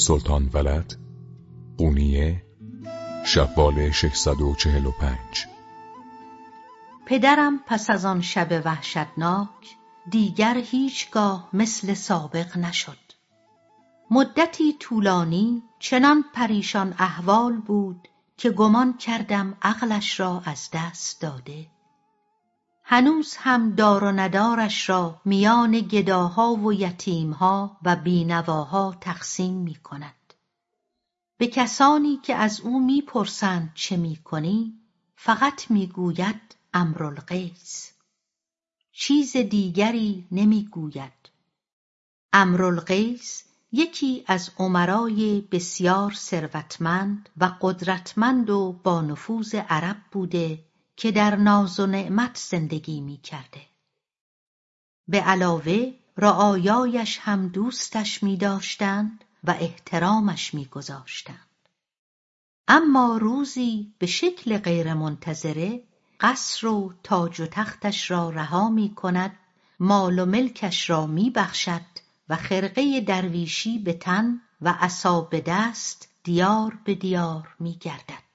سلطان ولد قونیه شوال 645 پدرم پس از آن شب وحشتناک دیگر هیچگاه مثل سابق نشد. مدتی طولانی چنان پریشان احوال بود که گمان کردم عقلش را از دست داده. هنوز هم دار و ندارش را میان گداها و یتیمها و بینواها تقسیم می کند. به کسانی که از او می‌پرسند چه می‌کنی فقط می‌گوید امرالقیس چیز دیگری نمی‌گوید امرالقیس یکی از عمرای بسیار ثروتمند و قدرتمند و با نفوذ عرب بوده که در ناز و نعمت زندگی می کرده. به علاوه رعایایش هم دوستش می داشتند و احترامش می گذاشتند. اما روزی به شکل غیرمنتظره قصر و تاج و تختش را رها می کند مال و ملکش را می بخشد و خرقه درویشی به تن و عصا به دست دیار به دیار می گردد.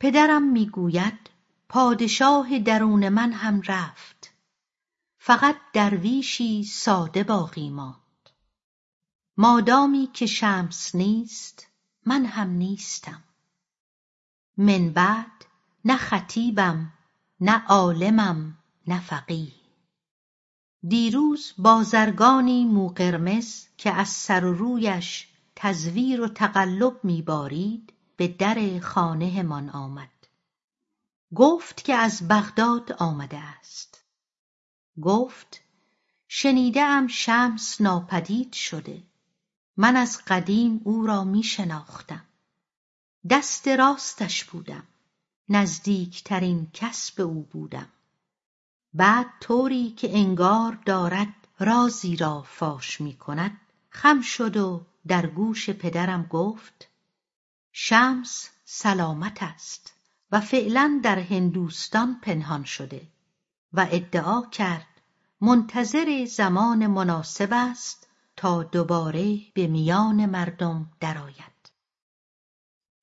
پدرم می‌گوید پادشاه درون من هم رفت. فقط درویشی ساده باقی ماند. مادامی که شمس نیست من هم نیستم. من بعد نه خطیبم نه عالمم نه فقیه. دیروز بازرگانی موقرمز که از سر و رویش تزویر و تقلب میبارید به در خانهمان آمد. گفت که از بغداد آمده است. گفت شنیدهام شمس ناپدید شده. من از قدیم او را می شناختم دست راستش بودم. نزدیکترین کس به او بودم. بعد طوری که انگار دارد رازی را فاش می کند خم شد و در گوش پدرم گفت شمس سلامت است. و فعلا در هندوستان پنهان شده و ادعا کرد منتظر زمان مناسب است تا دوباره به میان مردم درآید.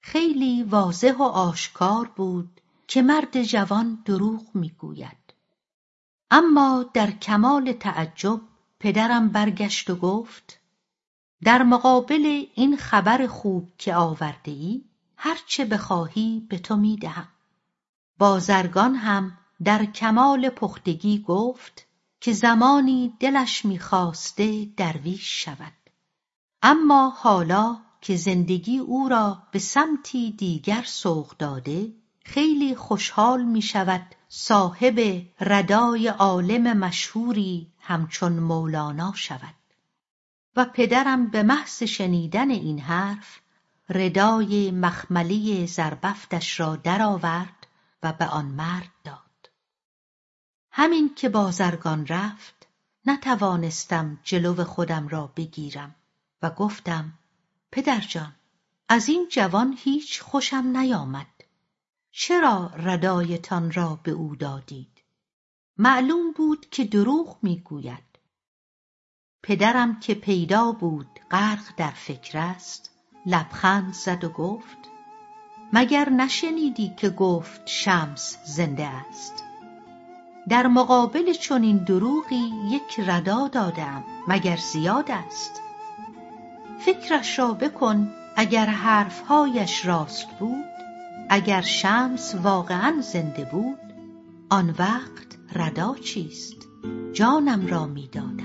خیلی واضح و آشکار بود که مرد جوان دروغ می‌گوید. اما در کمال تعجب پدرم برگشت و گفت در مقابل این خبر خوب که آورده ای هر چه بخواهی به تو می‌دهم. بازرگان هم در کمال پختگی گفت که زمانی دلش می‌خواسته درویش شود. اما حالا که زندگی او را به سمتی دیگر سوق داده خیلی خوشحال می شود صاحب ردای عالم مشهوری همچون مولانا شود. و پدرم به محض شنیدن این حرف ردای مخملی زربفتش را درآورد و به آن مرد داد. همین که بازرگان رفت نتوانستم جلو خودم را بگیرم و گفتم پدرجان از این جوان هیچ خوشم نیامد. چرا ردایتان را به او دادید؟ معلوم بود که دروغ می‌گوید. پدرم که پیدا بود غرق در فکر است. لبخند زد و گفت مگر نشنیدی که گفت شمس زنده است؟ در مقابل چنین دروغی یک ردا دادم مگر زیاد است؟ فکرش را بکن اگر حرفهایش راست بود اگر شمس واقعا زنده بود آن وقت ردا چیست؟ جانم را می‌دادم